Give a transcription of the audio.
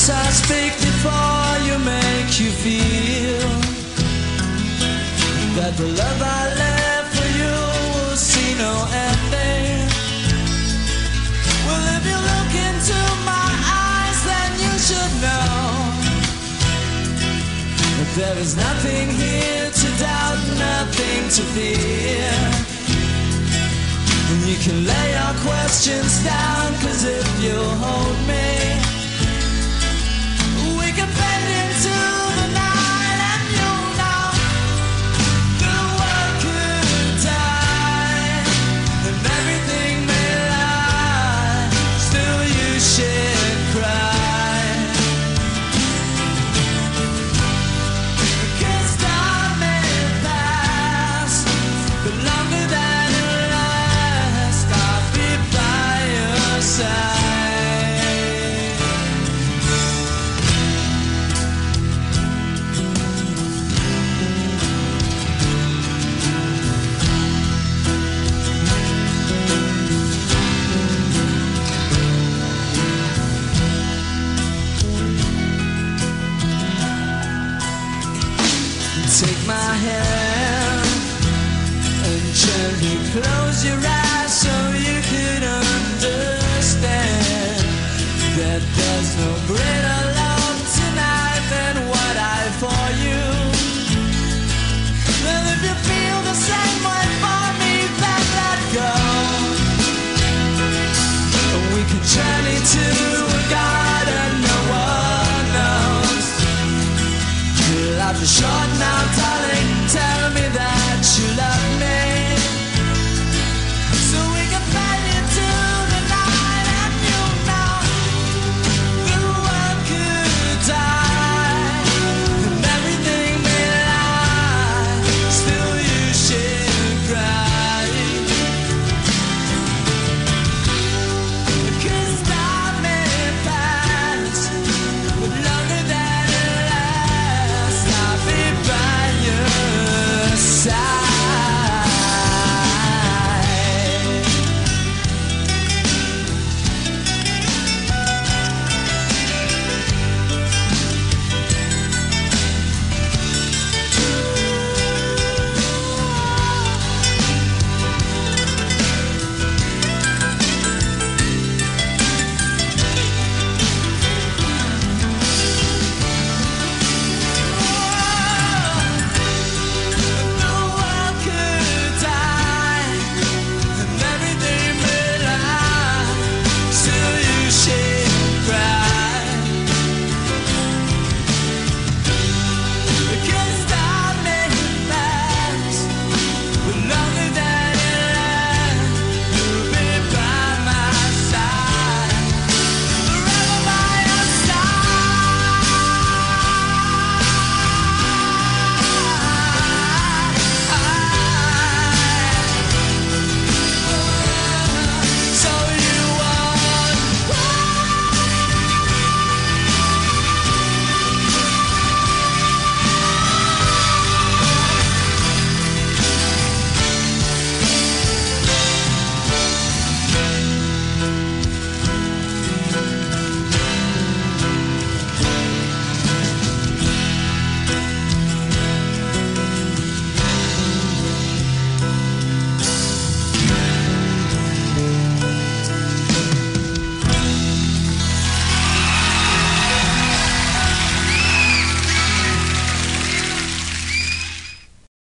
words I speak before you make you feel that the love I left for you will see no ending? Well, if you look into my eyes, then you should know that there is nothing here to doubt, nothing to fear. And you can lay your questions Take my hand and gently close your eyes so you can.